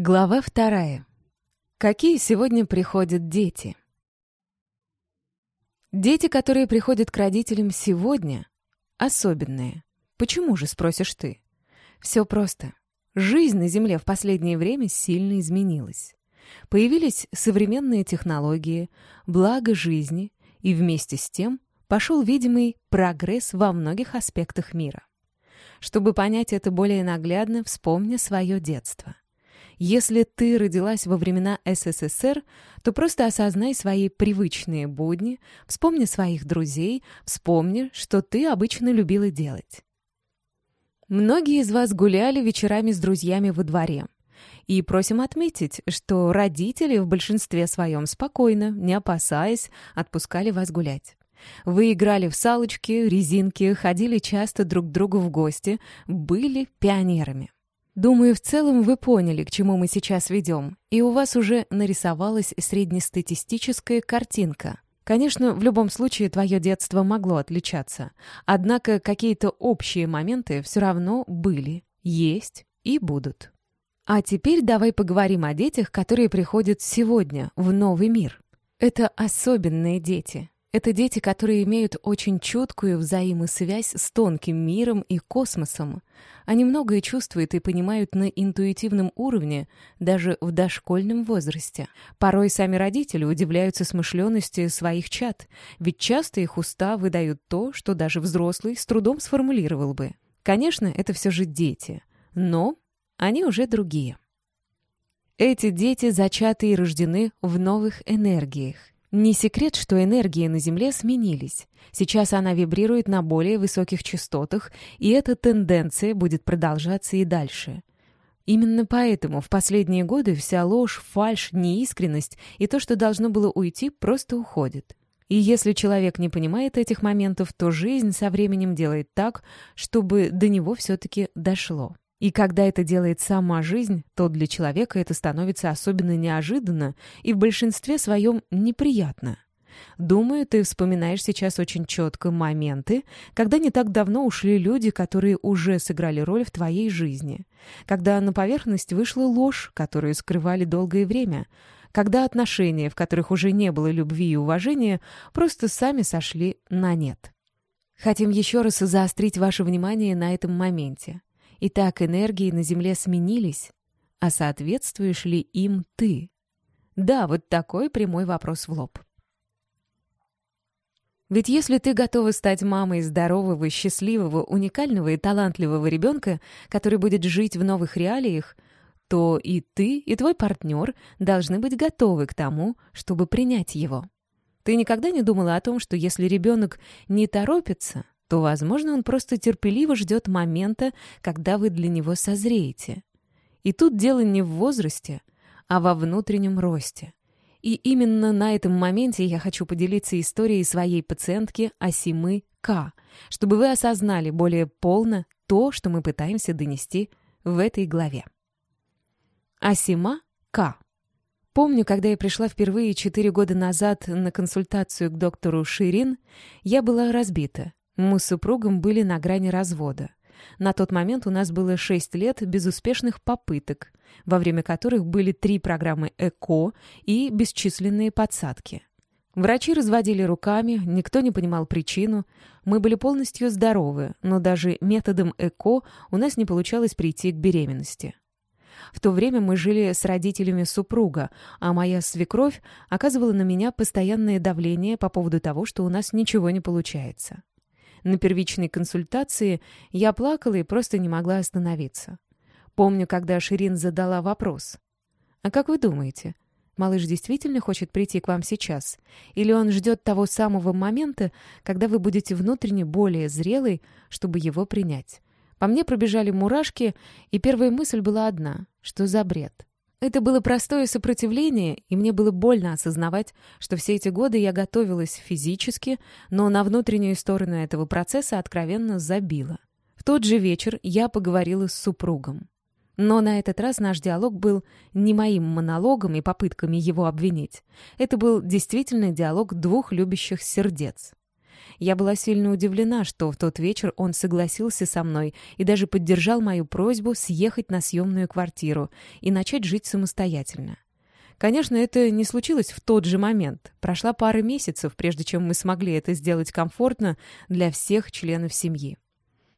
Глава вторая. Какие сегодня приходят дети? Дети, которые приходят к родителям сегодня, особенные. Почему же, спросишь ты? Все просто. Жизнь на Земле в последнее время сильно изменилась. Появились современные технологии, благо жизни, и вместе с тем пошел видимый прогресс во многих аспектах мира. Чтобы понять это более наглядно, вспомни свое детство – если ты родилась во времена СССР, то просто осознай свои привычные будни, вспомни своих друзей, вспомни, что ты обычно любила делать. Многие из вас гуляли вечерами с друзьями во дворе. И просим отметить, что родители в большинстве своем спокойно, не опасаясь, отпускали вас гулять. Вы играли в салочки, резинки, ходили часто друг к другу в гости, были пионерами. Думаю, в целом вы поняли, к чему мы сейчас ведем, и у вас уже нарисовалась среднестатистическая картинка. Конечно, в любом случае твое детство могло отличаться, однако какие-то общие моменты все равно были, есть и будут. А теперь давай поговорим о детях, которые приходят сегодня в новый мир. Это особенные дети. Это дети, которые имеют очень чуткую взаимосвязь с тонким миром и космосом. Они многое чувствуют и понимают на интуитивном уровне, даже в дошкольном возрасте. Порой сами родители удивляются смышленности своих чад, ведь часто их уста выдают то, что даже взрослый с трудом сформулировал бы. Конечно, это все же дети, но они уже другие. Эти дети зачаты и рождены в новых энергиях. Не секрет, что энергии на Земле сменились. Сейчас она вибрирует на более высоких частотах, и эта тенденция будет продолжаться и дальше. Именно поэтому в последние годы вся ложь, фальшь, неискренность и то, что должно было уйти, просто уходит. И если человек не понимает этих моментов, то жизнь со временем делает так, чтобы до него все-таки дошло. И когда это делает сама жизнь, то для человека это становится особенно неожиданно и в большинстве своем неприятно. Думаю, ты вспоминаешь сейчас очень четко моменты, когда не так давно ушли люди, которые уже сыграли роль в твоей жизни, когда на поверхность вышла ложь, которую скрывали долгое время, когда отношения, в которых уже не было любви и уважения, просто сами сошли на нет. Хотим еще раз заострить ваше внимание на этом моменте. Итак, энергии на Земле сменились, а соответствуешь ли им ты? Да, вот такой прямой вопрос в лоб. Ведь если ты готова стать мамой здорового, счастливого, уникального и талантливого ребенка, который будет жить в новых реалиях, то и ты, и твой партнер должны быть готовы к тому, чтобы принять его. Ты никогда не думала о том, что если ребенок не торопится, то, возможно, он просто терпеливо ждет момента, когда вы для него созреете. И тут дело не в возрасте, а во внутреннем росте. И именно на этом моменте я хочу поделиться историей своей пациентки Асимы К, чтобы вы осознали более полно то, что мы пытаемся донести в этой главе. Асима К. Помню, когда я пришла впервые четыре года назад на консультацию к доктору Ширин, я была разбита. Мы с супругом были на грани развода. На тот момент у нас было 6 лет безуспешных попыток, во время которых были три программы ЭКО и бесчисленные подсадки. Врачи разводили руками, никто не понимал причину. Мы были полностью здоровы, но даже методом ЭКО у нас не получалось прийти к беременности. В то время мы жили с родителями супруга, а моя свекровь оказывала на меня постоянное давление по поводу того, что у нас ничего не получается. На первичной консультации я плакала и просто не могла остановиться. Помню, когда Ширин задала вопрос. «А как вы думаете, малыш действительно хочет прийти к вам сейчас? Или он ждет того самого момента, когда вы будете внутренне более зрелой, чтобы его принять?» По мне пробежали мурашки, и первая мысль была одна — что за бред? Это было простое сопротивление, и мне было больно осознавать, что все эти годы я готовилась физически, но на внутреннюю сторону этого процесса откровенно забила. В тот же вечер я поговорила с супругом. Но на этот раз наш диалог был не моим монологом и попытками его обвинить. Это был действительно диалог двух любящих сердец. Я была сильно удивлена, что в тот вечер он согласился со мной и даже поддержал мою просьбу съехать на съемную квартиру и начать жить самостоятельно. Конечно, это не случилось в тот же момент. Прошла пара месяцев, прежде чем мы смогли это сделать комфортно для всех членов семьи.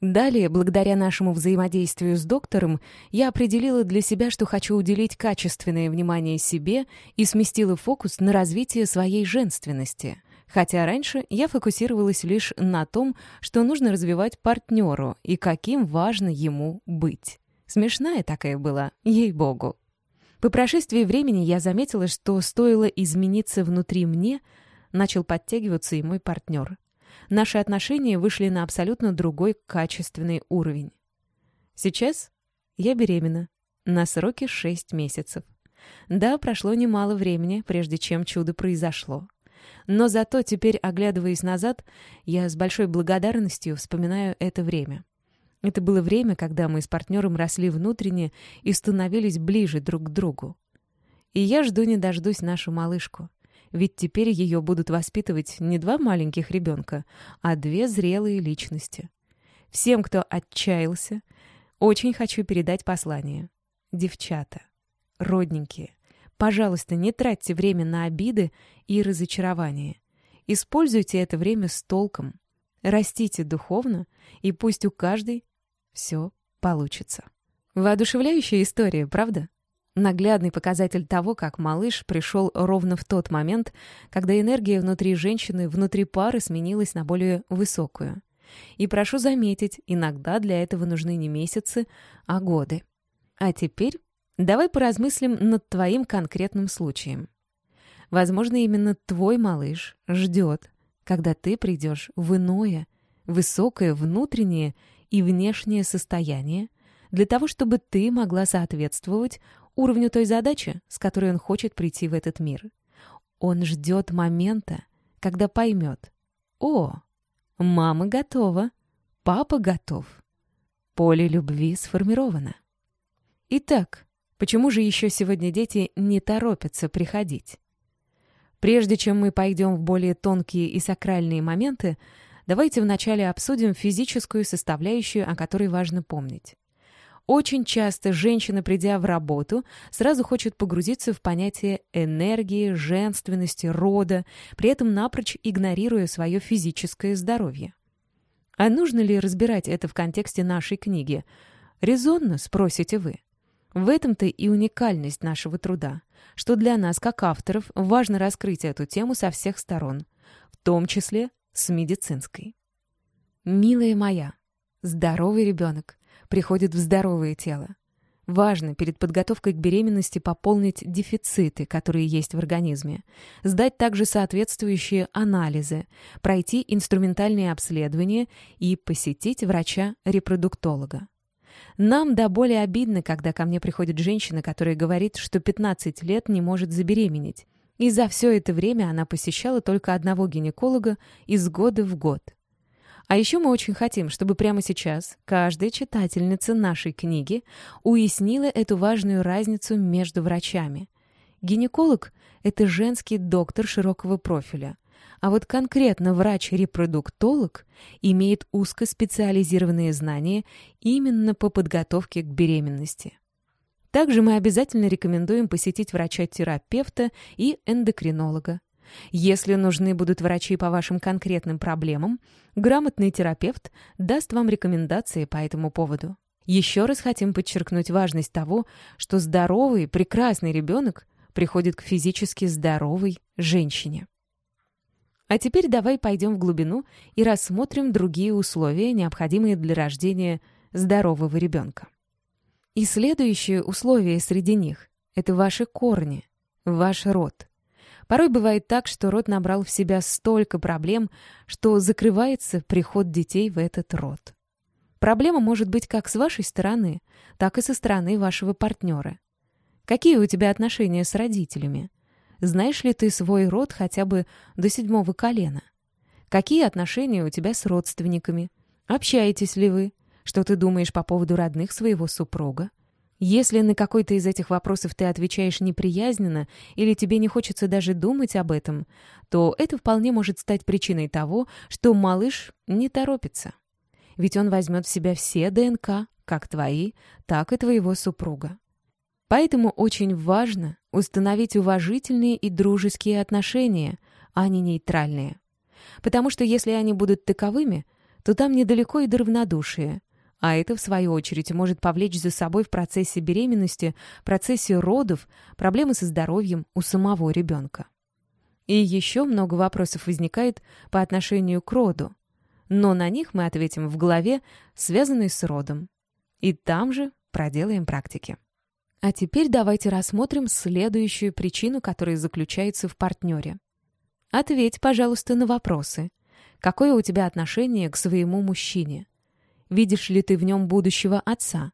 Далее, благодаря нашему взаимодействию с доктором, я определила для себя, что хочу уделить качественное внимание себе и сместила фокус на развитие своей женственности. Хотя раньше я фокусировалась лишь на том, что нужно развивать партнеру и каким важно ему быть. Смешная такая была, ей-богу. По прошествии времени я заметила, что стоило измениться внутри мне, начал подтягиваться и мой партнер наши отношения вышли на абсолютно другой качественный уровень. Сейчас я беременна. На сроке 6 месяцев. Да, прошло немало времени, прежде чем чудо произошло. Но зато теперь, оглядываясь назад, я с большой благодарностью вспоминаю это время. Это было время, когда мы с партнером росли внутренне и становились ближе друг к другу. И я жду не дождусь нашу малышку ведь теперь ее будут воспитывать не два маленьких ребенка, а две зрелые личности. Всем, кто отчаялся, очень хочу передать послание. Девчата, родненькие, пожалуйста, не тратьте время на обиды и разочарования. Используйте это время с толком. Растите духовно, и пусть у каждой все получится. Воодушевляющая история, правда? Наглядный показатель того, как малыш пришел ровно в тот момент, когда энергия внутри женщины, внутри пары сменилась на более высокую. И прошу заметить, иногда для этого нужны не месяцы, а годы. А теперь давай поразмыслим над твоим конкретным случаем. Возможно, именно твой малыш ждет, когда ты придешь в иное, высокое внутреннее и внешнее состояние, для того, чтобы ты могла соответствовать уровню той задачи, с которой он хочет прийти в этот мир. Он ждет момента, когда поймет. О, мама готова, папа готов. Поле любви сформировано. Итак, почему же еще сегодня дети не торопятся приходить? Прежде чем мы пойдем в более тонкие и сакральные моменты, давайте вначале обсудим физическую составляющую, о которой важно помнить. Очень часто женщина, придя в работу, сразу хочет погрузиться в понятие энергии, женственности, рода, при этом напрочь игнорируя свое физическое здоровье. А нужно ли разбирать это в контексте нашей книги? Резонно, спросите вы. В этом-то и уникальность нашего труда, что для нас, как авторов, важно раскрыть эту тему со всех сторон, в том числе с медицинской. Милая моя, здоровый ребенок приходит в здоровое тело. Важно перед подготовкой к беременности пополнить дефициты, которые есть в организме, сдать также соответствующие анализы, пройти инструментальные обследования и посетить врача-репродуктолога. Нам до более обидно, когда ко мне приходит женщина, которая говорит, что 15 лет не может забеременеть. И за все это время она посещала только одного гинеколога из года в год. А еще мы очень хотим, чтобы прямо сейчас каждая читательница нашей книги уяснила эту важную разницу между врачами. Гинеколог — это женский доктор широкого профиля, а вот конкретно врач-репродуктолог имеет узкоспециализированные знания именно по подготовке к беременности. Также мы обязательно рекомендуем посетить врача-терапевта и эндокринолога. Если нужны будут врачи по вашим конкретным проблемам, грамотный терапевт даст вам рекомендации по этому поводу. Еще раз хотим подчеркнуть важность того, что здоровый, прекрасный ребенок приходит к физически здоровой женщине. А теперь давай пойдем в глубину и рассмотрим другие условия, необходимые для рождения здорового ребенка. И следующее условие среди них – это ваши корни, ваш род – Порой бывает так, что род набрал в себя столько проблем, что закрывается приход детей в этот род. Проблема может быть как с вашей стороны, так и со стороны вашего партнера. Какие у тебя отношения с родителями? Знаешь ли ты свой род хотя бы до седьмого колена? Какие отношения у тебя с родственниками? Общаетесь ли вы? Что ты думаешь по поводу родных своего супруга? Если на какой-то из этих вопросов ты отвечаешь неприязненно или тебе не хочется даже думать об этом, то это вполне может стать причиной того, что малыш не торопится. Ведь он возьмет в себя все ДНК, как твои, так и твоего супруга. Поэтому очень важно установить уважительные и дружеские отношения, а не нейтральные. Потому что если они будут таковыми, то там недалеко и до равнодушия, а это, в свою очередь, может повлечь за собой в процессе беременности, процессе родов, проблемы со здоровьем у самого ребенка. И еще много вопросов возникает по отношению к роду, но на них мы ответим в главе, связанной с родом. И там же проделаем практики. А теперь давайте рассмотрим следующую причину, которая заключается в партнере. Ответь, пожалуйста, на вопросы. Какое у тебя отношение к своему мужчине? Видишь ли ты в нем будущего отца?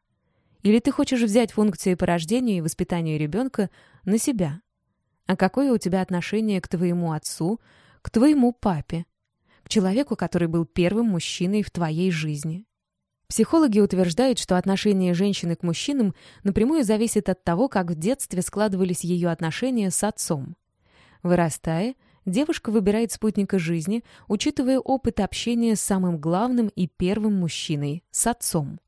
Или ты хочешь взять функции по рождению и воспитанию ребенка на себя? А какое у тебя отношение к твоему отцу, к твоему папе, к человеку, который был первым мужчиной в твоей жизни? Психологи утверждают, что отношение женщины к мужчинам напрямую зависит от того, как в детстве складывались ее отношения с отцом. Вырастая, девушка выбирает спутника жизни, учитывая опыт общения с самым главным и первым мужчиной – с отцом.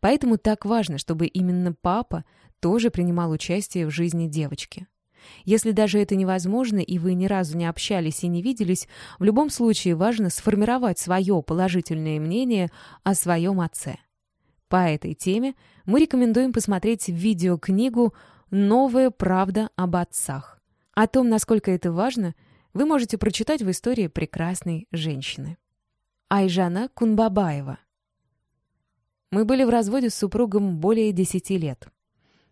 Поэтому так важно, чтобы именно папа тоже принимал участие в жизни девочки. Если даже это невозможно, и вы ни разу не общались и не виделись, в любом случае важно сформировать свое положительное мнение о своем отце. По этой теме мы рекомендуем посмотреть видеокнигу «Новая правда об отцах». О том, насколько это важно – вы можете прочитать в истории прекрасной женщины. Айжана Кунбабаева. Мы были в разводе с супругом более десяти лет.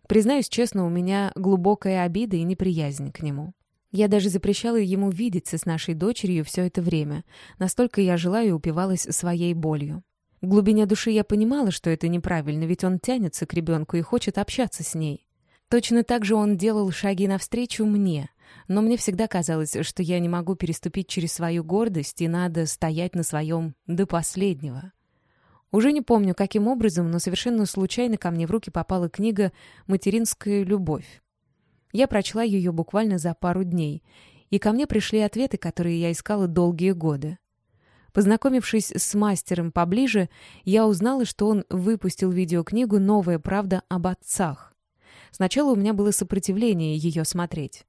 Признаюсь честно, у меня глубокая обида и неприязнь к нему. Я даже запрещала ему видеться с нашей дочерью все это время. Настолько я жила и упивалась своей болью. В глубине души я понимала, что это неправильно, ведь он тянется к ребенку и хочет общаться с ней. Точно так же он делал шаги навстречу мне, но мне всегда казалось, что я не могу переступить через свою гордость, и надо стоять на своем до последнего. Уже не помню, каким образом, но совершенно случайно ко мне в руки попала книга «Материнская любовь». Я прочла ее буквально за пару дней, и ко мне пришли ответы, которые я искала долгие годы. Познакомившись с мастером поближе, я узнала, что он выпустил видеокнигу «Новая правда об отцах». Сначала у меня было сопротивление ее смотреть.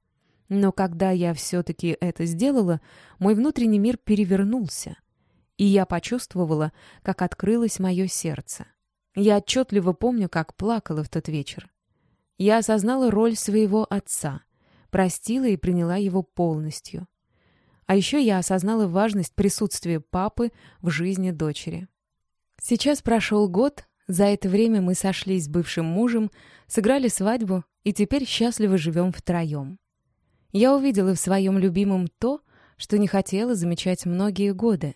Но когда я все-таки это сделала, мой внутренний мир перевернулся, и я почувствовала, как открылось мое сердце. Я отчетливо помню, как плакала в тот вечер. Я осознала роль своего отца, простила и приняла его полностью. А еще я осознала важность присутствия папы в жизни дочери. Сейчас прошел год, за это время мы сошлись с бывшим мужем, сыграли свадьбу и теперь счастливо живем втроем. Я увидела в своем любимом то, что не хотела замечать многие годы.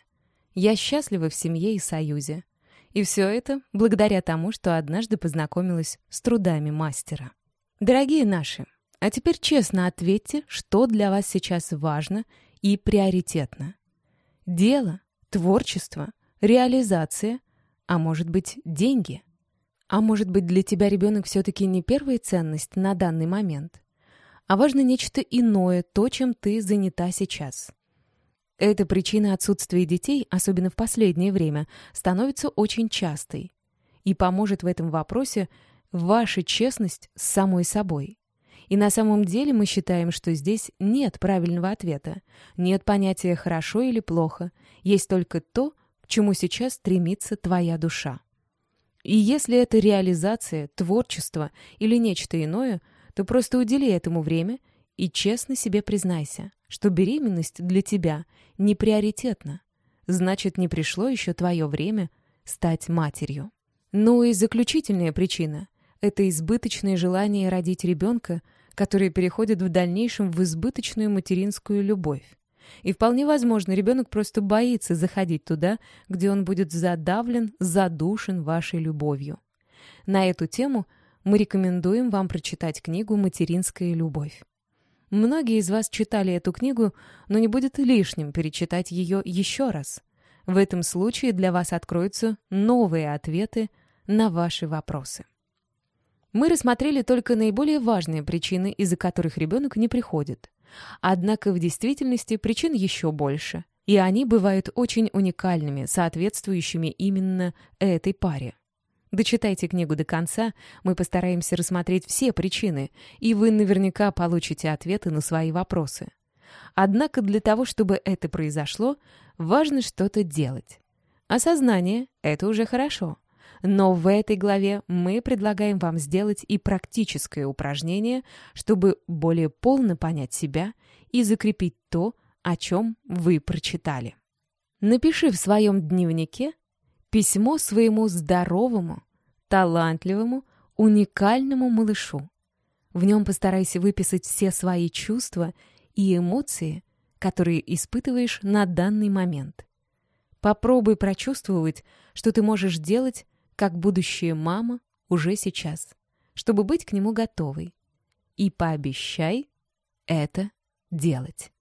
Я счастлива в семье и союзе. И все это благодаря тому, что однажды познакомилась с трудами мастера. Дорогие наши, а теперь честно ответьте, что для вас сейчас важно и приоритетно. Дело, творчество, реализация, а может быть, деньги. А может быть, для тебя ребенок все-таки не первая ценность на данный момент? а важно нечто иное, то, чем ты занята сейчас. Эта причина отсутствия детей, особенно в последнее время, становится очень частой. И поможет в этом вопросе ваша честность с самой собой. И на самом деле мы считаем, что здесь нет правильного ответа, нет понятия «хорошо» или «плохо», есть только то, к чему сейчас стремится твоя душа. И если это реализация, творчество или нечто иное, то просто удели этому время и честно себе признайся, что беременность для тебя не приоритетна. Значит, не пришло еще твое время стать матерью. Ну и заключительная причина – это избыточное желание родить ребенка, которое переходит в дальнейшем в избыточную материнскую любовь. И вполне возможно, ребенок просто боится заходить туда, где он будет задавлен, задушен вашей любовью. На эту тему – мы рекомендуем вам прочитать книгу «Материнская любовь». Многие из вас читали эту книгу, но не будет лишним перечитать ее еще раз. В этом случае для вас откроются новые ответы на ваши вопросы. Мы рассмотрели только наиболее важные причины, из-за которых ребенок не приходит. Однако в действительности причин еще больше, и они бывают очень уникальными, соответствующими именно этой паре. Дочитайте книгу до конца, мы постараемся рассмотреть все причины, и вы наверняка получите ответы на свои вопросы. Однако для того, чтобы это произошло, важно что-то делать. Осознание — это уже хорошо. Но в этой главе мы предлагаем вам сделать и практическое упражнение, чтобы более полно понять себя и закрепить то, о чем вы прочитали. Напиши в своем дневнике письмо своему здоровому, талантливому, уникальному малышу. В нем постарайся выписать все свои чувства и эмоции, которые испытываешь на данный момент. Попробуй прочувствовать, что ты можешь делать как будущая мама уже сейчас, чтобы быть к нему готовой. И пообещай это делать.